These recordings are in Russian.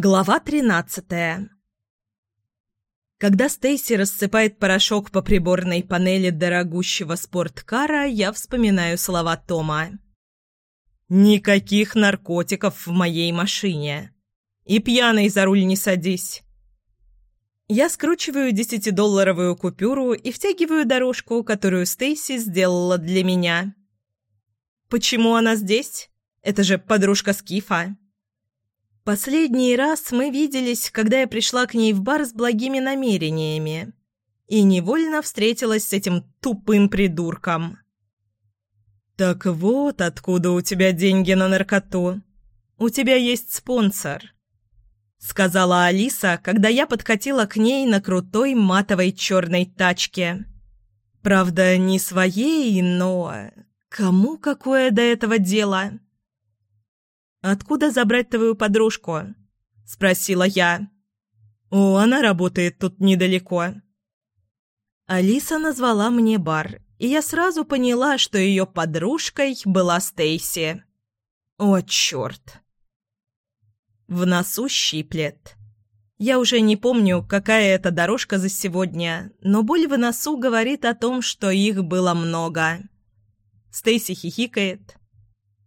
Глава тринадцатая Когда Стейси рассыпает порошок по приборной панели дорогущего спорткара, я вспоминаю слова Тома. «Никаких наркотиков в моей машине. И пьяный за руль не садись». Я скручиваю десятидолларовую купюру и втягиваю дорожку, которую Стейси сделала для меня. «Почему она здесь? Это же подружка Скифа». Последний раз мы виделись, когда я пришла к ней в бар с благими намерениями и невольно встретилась с этим тупым придурком. «Так вот откуда у тебя деньги на наркоту. У тебя есть спонсор», — сказала Алиса, когда я подкатила к ней на крутой матовой черной тачке. Правда, не своей, но... Кому какое до этого дело?» «Откуда забрать твою подружку?» – спросила я. «О, она работает тут недалеко». Алиса назвала мне бар, и я сразу поняла, что ее подружкой была Стейси. О, черт! В носу щиплет. Я уже не помню, какая это дорожка за сегодня, но боль в носу говорит о том, что их было много. Стейси хихикает,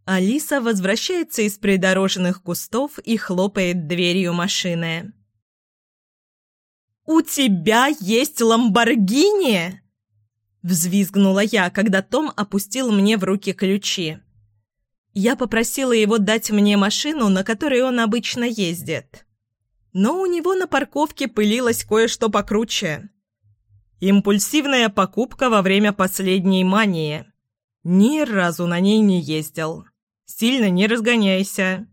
Алиса возвращается из придорожных кустов и хлопает дверью машины. «У тебя есть Ламборгини?» Взвизгнула я, когда Том опустил мне в руки ключи. Я попросила его дать мне машину, на которой он обычно ездит. Но у него на парковке пылилось кое-что покруче. Импульсивная покупка во время последней мании. Ни разу на ней не ездил. Сильно не разгоняйся».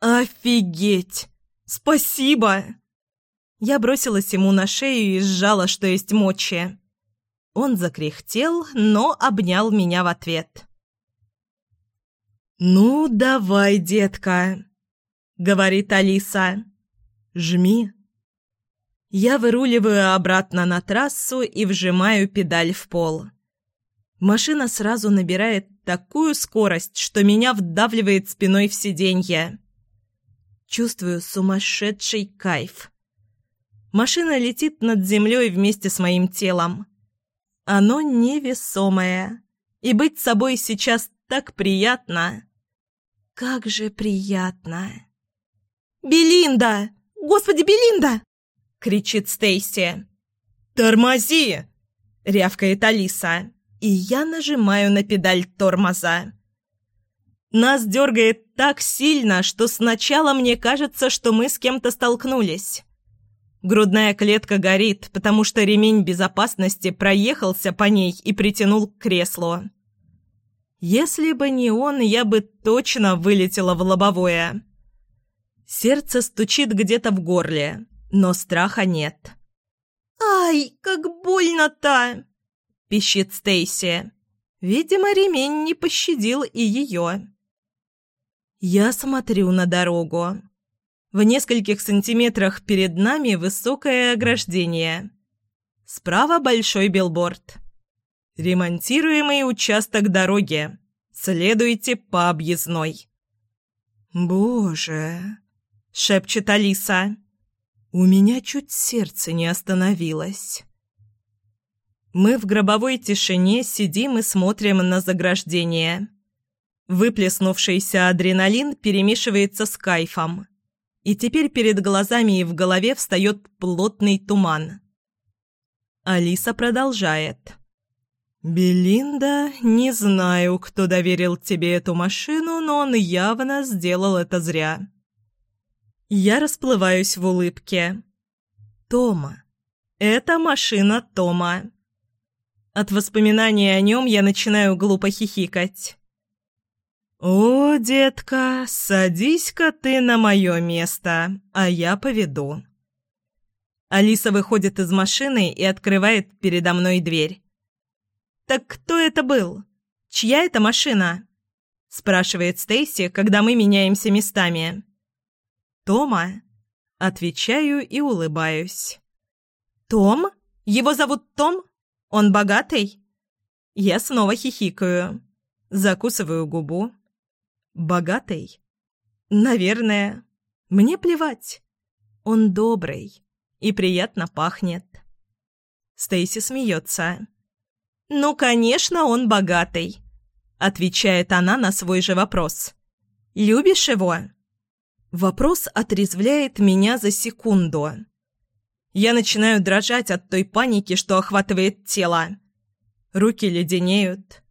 «Офигеть! Спасибо!» Я бросилась ему на шею и сжала, что есть мочи. Он закряхтел, но обнял меня в ответ. «Ну, давай, детка», — говорит Алиса. «Жми». Я выруливаю обратно на трассу и вжимаю педаль в пол. Машина сразу набирает такую скорость, что меня вдавливает спиной в сиденье. Чувствую сумасшедший кайф. Машина летит над землей вместе с моим телом. Оно невесомое, и быть собой сейчас так приятно. Как же приятно. «Белинда! Господи, Белинда!» — кричит Стейси. «Тормози!» — рявкает Алиса и я нажимаю на педаль тормоза. Нас дергает так сильно, что сначала мне кажется, что мы с кем-то столкнулись. Грудная клетка горит, потому что ремень безопасности проехался по ней и притянул к креслу. Если бы не он, я бы точно вылетела в лобовое. Сердце стучит где-то в горле, но страха нет. «Ай, как больно-то!» – пищит Стейси. Видимо, ремень не пощадил и ее. Я смотрю на дорогу. В нескольких сантиметрах перед нами высокое ограждение. Справа большой билборд. Ремонтируемый участок дороги. Следуйте по объездной. «Боже!» — шепчет Алиса. «У меня чуть сердце не остановилось». Мы в гробовой тишине сидим и смотрим на заграждение. Выплеснувшийся адреналин перемешивается с кайфом. И теперь перед глазами и в голове встает плотный туман. Алиса продолжает. «Белинда, не знаю, кто доверил тебе эту машину, но он явно сделал это зря». Я расплываюсь в улыбке. «Тома. Это машина Тома. От воспоминаний о нем я начинаю глупо хихикать. «О, детка, садись-ка ты на мое место, а я поведу». Алиса выходит из машины и открывает передо мной дверь. «Так кто это был? Чья это машина?» – спрашивает Стейси, когда мы меняемся местами. «Тома?» – отвечаю и улыбаюсь. «Том? Его зовут Том?» Он богатый?» Я снова хихикаю. Закусываю губу. «Богатый?» «Наверное. Мне плевать. Он добрый и приятно пахнет. Стейси смеется. «Ну, конечно, он богатый», — отвечает она на свой же вопрос. «Любишь его?» Вопрос отрезвляет меня за секунду. Я начинаю дрожать от той паники, что охватывает тело. Руки леденеют.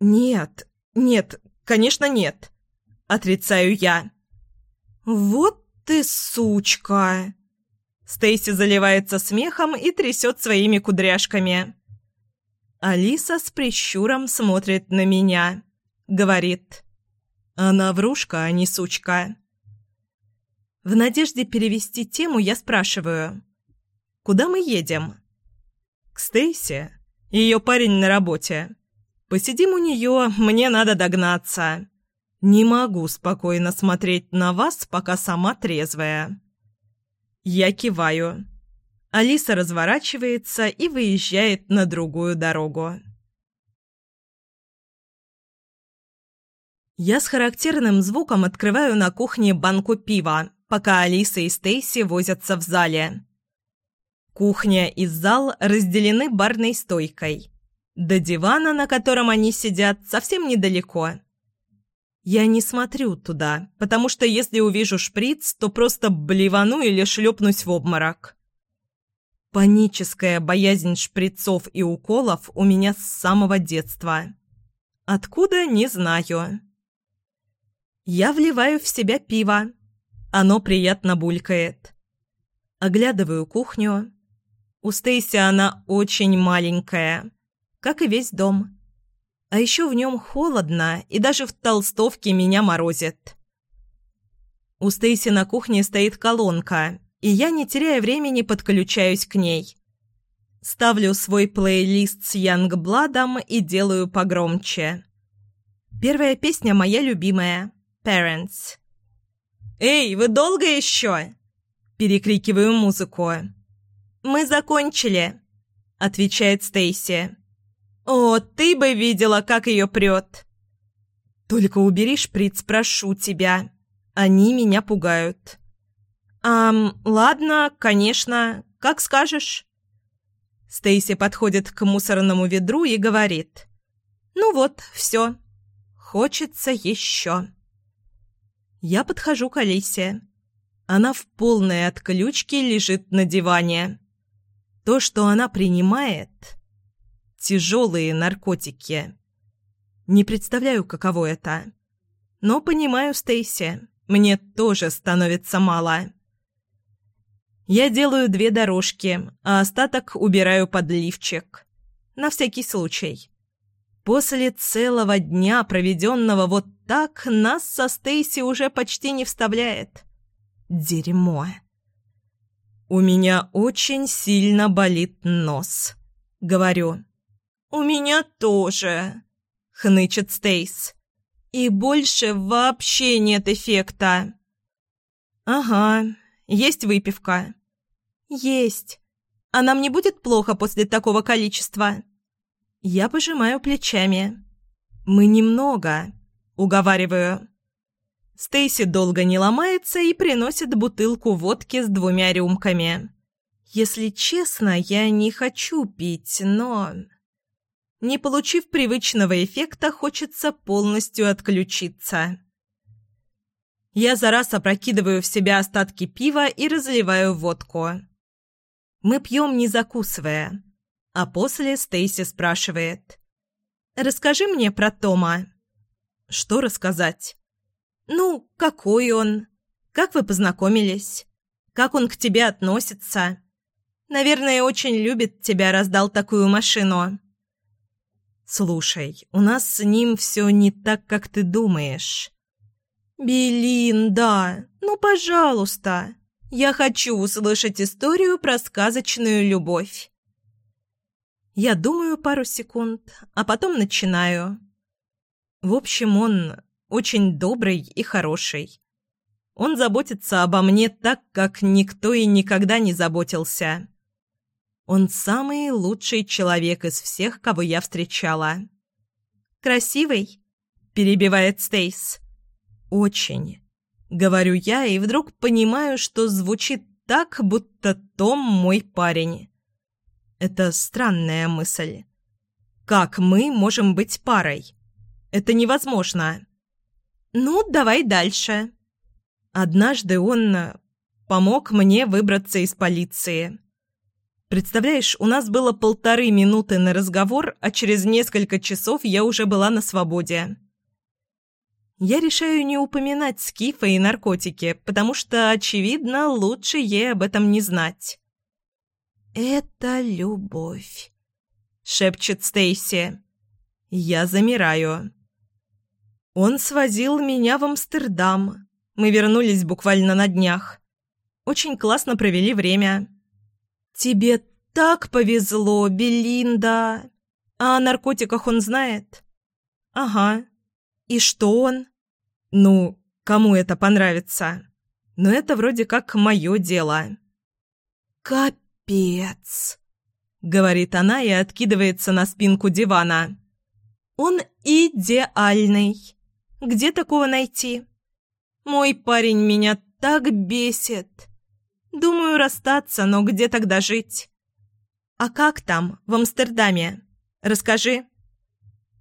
«Нет, нет, конечно нет», — отрицаю я. «Вот ты сучка!» Стейси заливается смехом и трясет своими кудряшками. Алиса с прищуром смотрит на меня. Говорит. «Она врушка, а не сучка». В надежде перевести тему я спрашиваю. «Куда мы едем?» «К Стейси. Ее парень на работе. Посидим у нее, мне надо догнаться. Не могу спокойно смотреть на вас, пока сама трезвая». Я киваю. Алиса разворачивается и выезжает на другую дорогу. Я с характерным звуком открываю на кухне банку пива, пока Алиса и Стейси возятся в зале. Кухня и зал разделены барной стойкой. До дивана, на котором они сидят, совсем недалеко. Я не смотрю туда, потому что если увижу шприц, то просто блевану или шлепнусь в обморок. Паническая боязнь шприцов и уколов у меня с самого детства. Откуда – не знаю. Я вливаю в себя пиво. Оно приятно булькает. Оглядываю кухню. У Стейси она очень маленькая, как и весь дом. А еще в нем холодно, и даже в толстовке меня морозит. У Стейси на кухне стоит колонка, и я, не теряя времени, подключаюсь к ней. Ставлю свой плейлист с Янгбладом и делаю погромче. Первая песня моя любимая «Parents». «Эй, вы долго еще?» Перекрикиваю музыку. «Мы закончили», — отвечает Стейси. «О, ты бы видела, как ее прет!» «Только убери шприц, прошу тебя. Они меня пугают». «Ам, ладно, конечно, как скажешь». Стейси подходит к мусорному ведру и говорит. «Ну вот, все. Хочется еще». Я подхожу к Алисе. Она в полной отключке лежит на диване. То, что она принимает... Тяжелые наркотики. Не представляю, каково это. Но понимаю Стейси. Мне тоже становится мало. Я делаю две дорожки, а остаток убираю под лифчик. На всякий случай. После целого дня, проведенного вот так, нас со Стейси уже почти не вставляет. Дерьмо. «У меня очень сильно болит нос», — говорю. «У меня тоже», — хнычет Стейс. «И больше вообще нет эффекта». «Ага, есть выпивка?» «Есть. А нам не будет плохо после такого количества?» Я пожимаю плечами. «Мы немного», — уговариваю. Стейси долго не ломается и приносит бутылку водки с двумя рюмками. Если честно, я не хочу пить, но... Не получив привычного эффекта, хочется полностью отключиться. Я за раз опрокидываю в себя остатки пива и разливаю водку. Мы пьем, не закусывая. А после Стейси спрашивает. «Расскажи мне про Тома». «Что рассказать?» «Ну, какой он? Как вы познакомились? Как он к тебе относится? Наверное, очень любит тебя, раздал такую машину». «Слушай, у нас с ним все не так, как ты думаешь». «Белин, да. Ну, пожалуйста. Я хочу услышать историю про сказочную любовь». Я думаю пару секунд, а потом начинаю. В общем, он очень добрый и хороший. Он заботится обо мне так, как никто и никогда не заботился. Он самый лучший человек из всех, кого я встречала. «Красивый?» – перебивает Стейс. «Очень. Говорю я и вдруг понимаю, что звучит так, будто Том мой парень. Это странная мысль. Как мы можем быть парой? Это невозможно. Ну, давай дальше. Однажды он э, помог мне выбраться из полиции. Представляешь, у нас было полторы минуты на разговор, а через несколько часов я уже была на свободе. Я решаю не упоминать Скифа и наркотики, потому что, очевидно, лучше ей об этом не знать. «Это любовь», — шепчет Стейси. Я замираю. Он свозил меня в Амстердам. Мы вернулись буквально на днях. Очень классно провели время. «Тебе так повезло, Белинда!» «А о наркотиках он знает?» «Ага. И что он?» «Ну, кому это понравится? Но это вроде как мое дело». «Капец!» — говорит она и откидывается на спинку дивана. «Он идеальный. Где такого найти? Мой парень меня так бесит. Думаю, расстаться, но где тогда жить? А как там, в Амстердаме? Расскажи.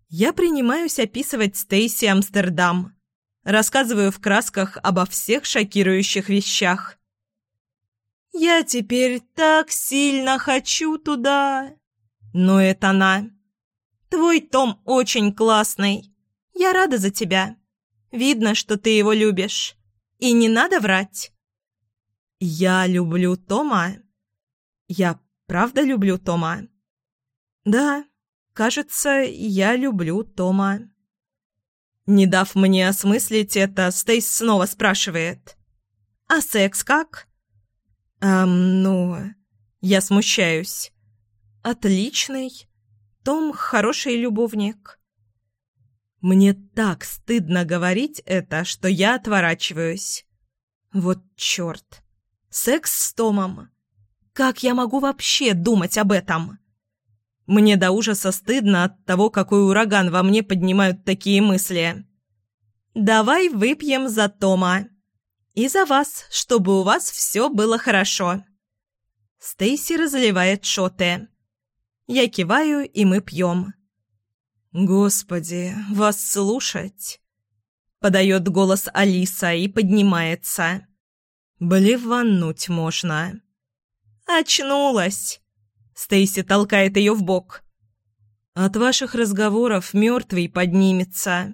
Я принимаюсь описывать Стейси Амстердам. Рассказываю в красках обо всех шокирующих вещах. «Я теперь так сильно хочу туда!» Но это она. «Твой Том очень классный. Я рада за тебя. Видно, что ты его любишь. И не надо врать. «Я люблю Тома?» «Я правда люблю Тома?» «Да, кажется, я люблю Тома». Не дав мне осмыслить это, Стейс снова спрашивает. «А секс как?» «Эм, ну...» Я смущаюсь. «Отличный. Том хороший любовник». Мне так стыдно говорить это, что я отворачиваюсь. Вот черт. Секс с Томом. Как я могу вообще думать об этом? Мне до ужаса стыдно от того, какой ураган во мне поднимают такие мысли. «Давай выпьем за Тома. И за вас, чтобы у вас все было хорошо». Стейси разливает шоты. Я киваю, и мы пьем. «Господи, вас слушать!» Подает голос Алиса и поднимается. Блевануть можно. Очнулась. Стейси толкает ее в бок. От ваших разговоров мертвый поднимется,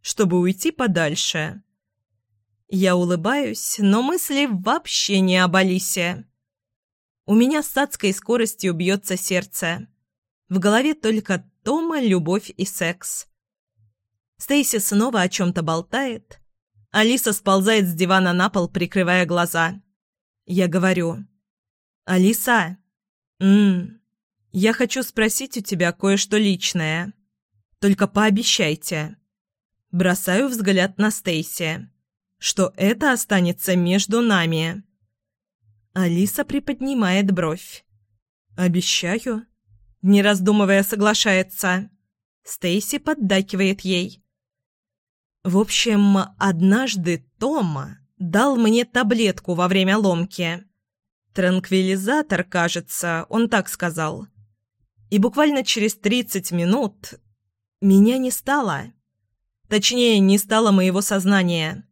чтобы уйти подальше. Я улыбаюсь, но мысли вообще не об Алисе. У меня с адской скоростью бьется сердце. В голове только Тома, любовь и секс. Стейси снова о чем-то болтает, Алиса сползает с дивана на пол, прикрывая глаза. Я говорю. «Алиса, м я хочу спросить у тебя кое-что личное. Только пообещайте». Бросаю взгляд на Стейси. Что это останется между нами. Алиса приподнимает бровь. «Обещаю». Не раздумывая, соглашается. Стейси поддакивает ей. В общем, однажды Тома дал мне таблетку во время ломки. Транквилизатор, кажется, он так сказал. И буквально через 30 минут меня не стало. Точнее, не стало моего сознания.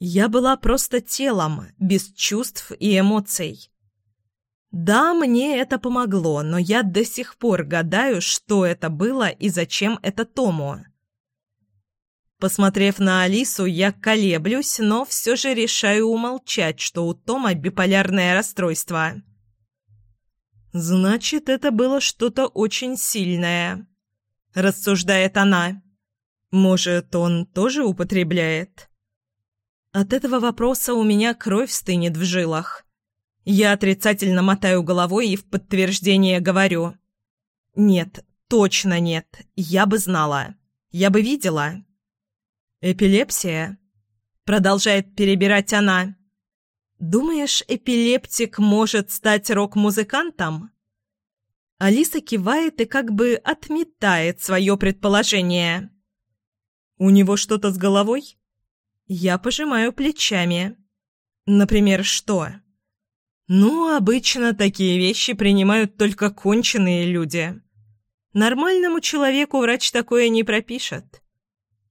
Я была просто телом, без чувств и эмоций. Да, мне это помогло, но я до сих пор гадаю, что это было и зачем это Тому. Посмотрев на Алису, я колеблюсь, но все же решаю умолчать, что у Тома биполярное расстройство. «Значит, это было что-то очень сильное», — рассуждает она. «Может, он тоже употребляет?» От этого вопроса у меня кровь стынет в жилах. Я отрицательно мотаю головой и в подтверждение говорю. «Нет, точно нет. Я бы знала. Я бы видела». «Эпилепсия?» Продолжает перебирать она. «Думаешь, эпилептик может стать рок-музыкантом?» Алиса кивает и как бы отметает свое предположение. «У него что-то с головой?» Я пожимаю плечами. Например, что? Ну, обычно такие вещи принимают только конченые люди. Нормальному человеку врач такое не пропишет.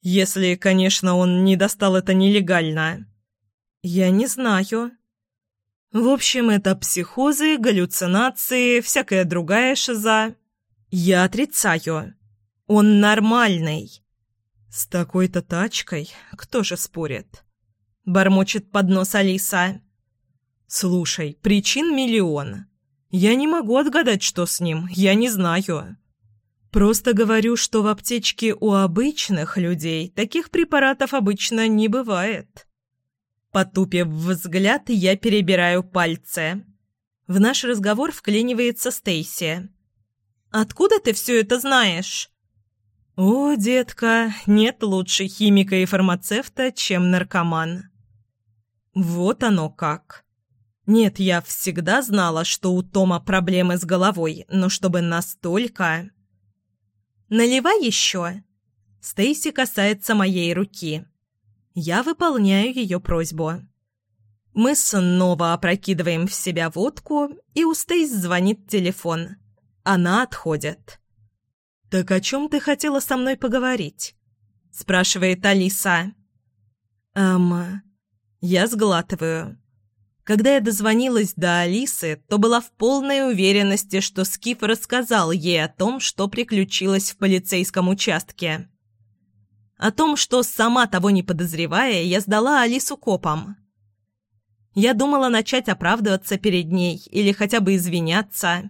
Если, конечно, он не достал это нелегально. Я не знаю. В общем, это психозы, галлюцинации, всякая другая шиза. Я отрицаю. Он нормальный. С такой-то тачкой кто же спорит? Бормочет под нос Алиса. Слушай, причин миллион. Я не могу отгадать, что с ним, я не знаю. Просто говорю, что в аптечке у обычных людей таких препаратов обычно не бывает. Потупив взгляд, я перебираю пальцы. В наш разговор вклинивается Стейси. «Откуда ты все это знаешь?» «О, детка, нет лучше химика и фармацевта, чем наркоман». «Вот оно как». Нет, я всегда знала, что у Тома проблемы с головой, но чтобы настолько... «Наливай еще!» Стейси касается моей руки. Я выполняю ее просьбу. Мы снова опрокидываем в себя водку, и у Стейс звонит телефон. Она отходит. «Так о чем ты хотела со мной поговорить?» – спрашивает Алиса. «Эм...» Я сглатываю. Когда я дозвонилась до Алисы, то была в полной уверенности, что Скиф рассказал ей о том, что приключилось в полицейском участке. О том, что, сама того не подозревая, я сдала Алису копам. Я думала начать оправдываться перед ней или хотя бы извиняться.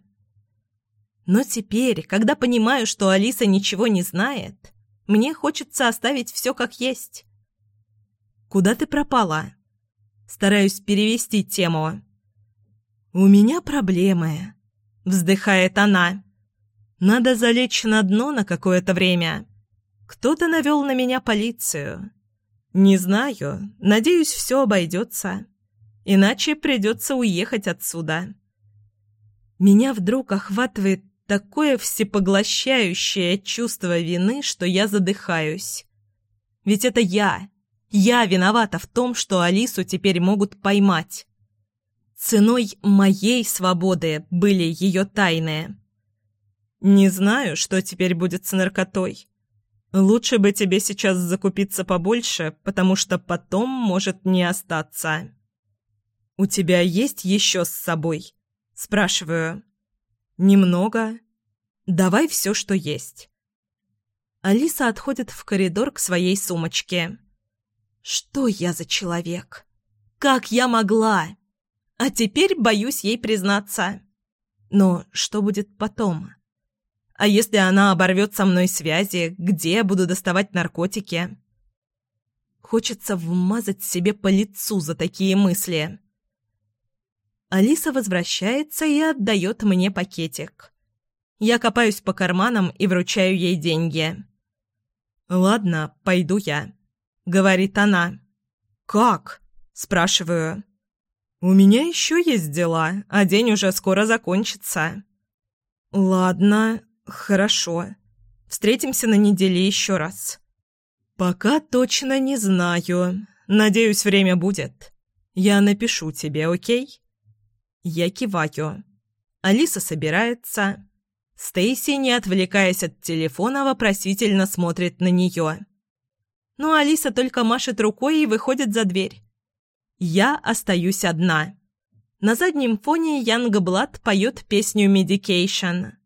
Но теперь, когда понимаю, что Алиса ничего не знает, мне хочется оставить все как есть. «Куда ты пропала?» Стараюсь перевести тему. «У меня проблемы», — вздыхает она. «Надо залечь на дно на какое-то время. Кто-то навел на меня полицию. Не знаю, надеюсь, все обойдется. Иначе придется уехать отсюда». Меня вдруг охватывает такое всепоглощающее чувство вины, что я задыхаюсь. Ведь это я, я виновата в том, что Алису теперь могут поймать. Ценой моей свободы были ее тайны. Не знаю, что теперь будет с наркотой. Лучше бы тебе сейчас закупиться побольше, потому что потом может не остаться. «У тебя есть еще с собой?» Спрашиваю. «Немного. Давай все, что есть». Алиса отходит в коридор к своей сумочке. Что я за человек? Как я могла? А теперь боюсь ей признаться. Но что будет потом? А если она оборвет со мной связи, где я буду доставать наркотики? Хочется вмазать себе по лицу за такие мысли. Алиса возвращается и отдает мне пакетик. Я копаюсь по карманам и вручаю ей деньги. «Ладно, пойду я» говорит она. «Как?» – спрашиваю. «У меня еще есть дела, а день уже скоро закончится». «Ладно, хорошо. Встретимся на неделе еще раз». «Пока точно не знаю. Надеюсь, время будет. Я напишу тебе, окей?» Я киваю. Алиса собирается. Стейси, не отвлекаясь от телефона, вопросительно смотрит на нее но Алиса только машет рукой и выходит за дверь. Я остаюсь одна. На заднем фоне Yungblud поет песню «Medication».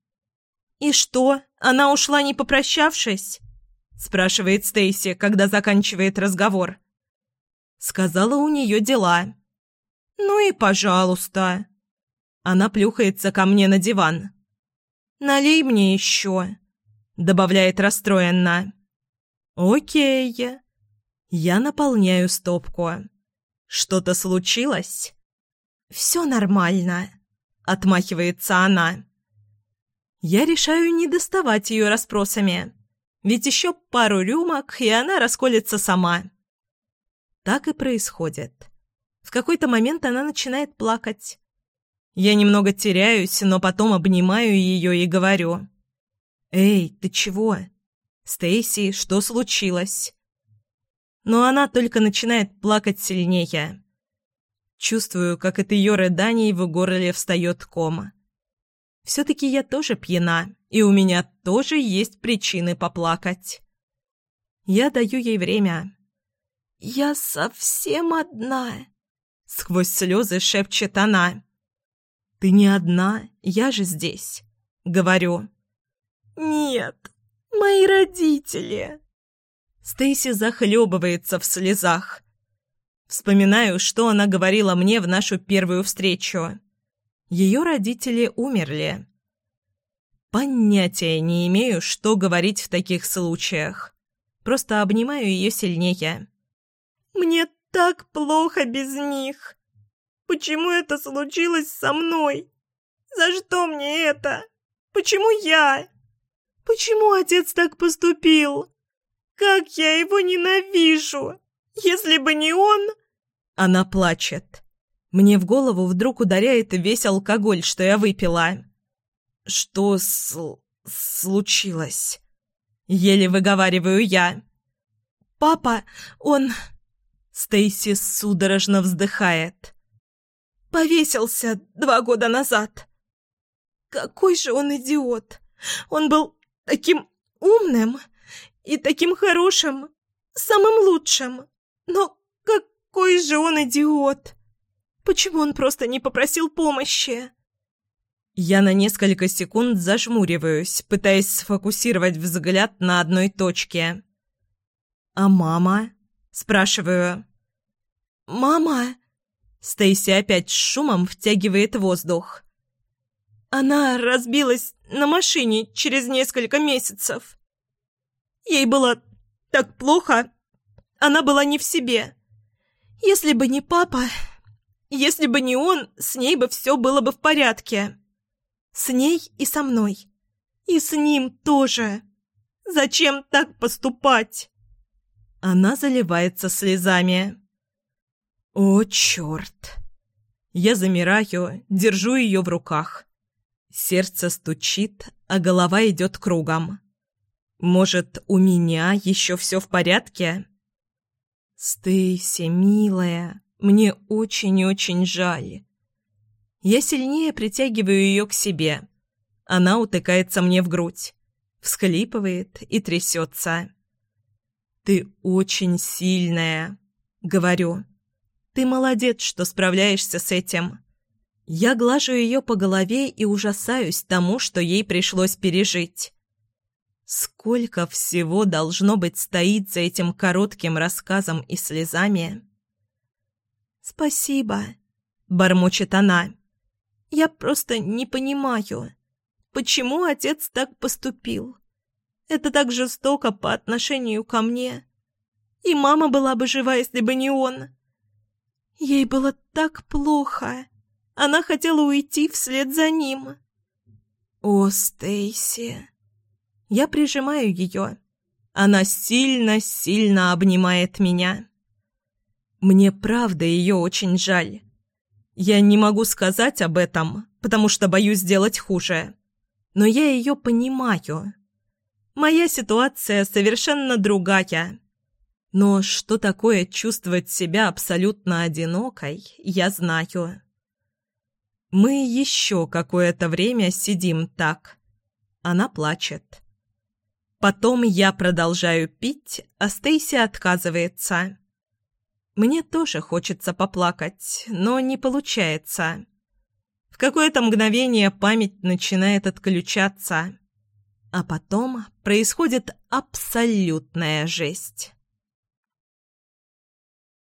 «И что, она ушла, не попрощавшись?» – спрашивает Стейси, когда заканчивает разговор. Сказала, у нее дела. «Ну и пожалуйста». Она плюхается ко мне на диван. «Налей мне еще», – добавляет расстроенно. «Окей». Я наполняю стопку. «Что-то случилось?» «Все нормально», — отмахивается она. Я решаю не доставать ее расспросами, ведь еще пару рюмок, и она расколется сама. Так и происходит. В какой-то момент она начинает плакать. Я немного теряюсь, но потом обнимаю ее и говорю. «Эй, ты чего?» «Стейси, что случилось?» Но она только начинает плакать сильнее. Чувствую, как от ее рыданий в горле встает кома. Все-таки я тоже пьяна, и у меня тоже есть причины поплакать. Я даю ей время. «Я совсем одна», — сквозь слезы шепчет она. «Ты не одна, я же здесь», — говорю. «Нет, мои родители». Стейси захлебывается в слезах. Вспоминаю, что она говорила мне в нашу первую встречу. Ее родители умерли. Понятия не имею, что говорить в таких случаях. Просто обнимаю ее сильнее. «Мне так плохо без них. Почему это случилось со мной? За что мне это? Почему я? Почему отец так поступил? Как я его ненавижу! Если бы не он...» Она плачет. Мне в голову вдруг ударяет весь алкоголь, что я выпила. «Что с... случилось?» Еле выговариваю я. «Папа, он...» Стейси судорожно вздыхает. «Повесился два года назад. Какой же он идиот! Он был таким умным и таким хорошим, самым лучшим. Но какой же он идиот! Почему он просто не попросил помощи?» Я на несколько секунд зажмуриваюсь, пытаясь сфокусировать взгляд на одной точке. «А мама?» – спрашиваю. «Мама?» Стейси опять с шумом втягивает воздух. «Она разбилась на машине через несколько месяцев. Ей было так плохо. Она была не в себе. Если бы не папа, если бы не он, с ней бы все было бы в порядке». С ней и со мной. И с ним тоже. Зачем так поступать? Она заливается слезами. О, черт! Я замираю, держу ее в руках. Сердце стучит, а голова идет кругом. Может, у меня еще все в порядке? Стейси, милая, мне очень-очень жаль. Я сильнее притягиваю ее к себе. Она утыкается мне в грудь, всхлипывает и трясется. «Ты очень сильная», — говорю. «Ты молодец, что справляешься с этим». Я глажу ее по голове и ужасаюсь тому, что ей пришлось пережить. Сколько всего должно быть стоит за этим коротким рассказом и слезами. «Спасибо», — бормочет она. Я просто не понимаю, почему отец так поступил. Это так жестоко по отношению ко мне. И мама была бы жива, если бы не он. Ей было так плохо. Она хотела уйти вслед за ним. О, Стейси. Я прижимаю ее. Она сильно-сильно обнимает меня. Мне правда ее очень жаль. Я не могу сказать об этом, потому что боюсь сделать хуже. Но я ее понимаю. Моя ситуация совершенно другая. Но что такое чувствовать себя абсолютно одинокой, я знаю. Мы еще какое-то время сидим так. Она плачет. Потом я продолжаю пить, а Стейси отказывается. Мне тоже хочется поплакать, но не получается. В какое-то мгновение память начинает отключаться, а потом происходит абсолютная жесть.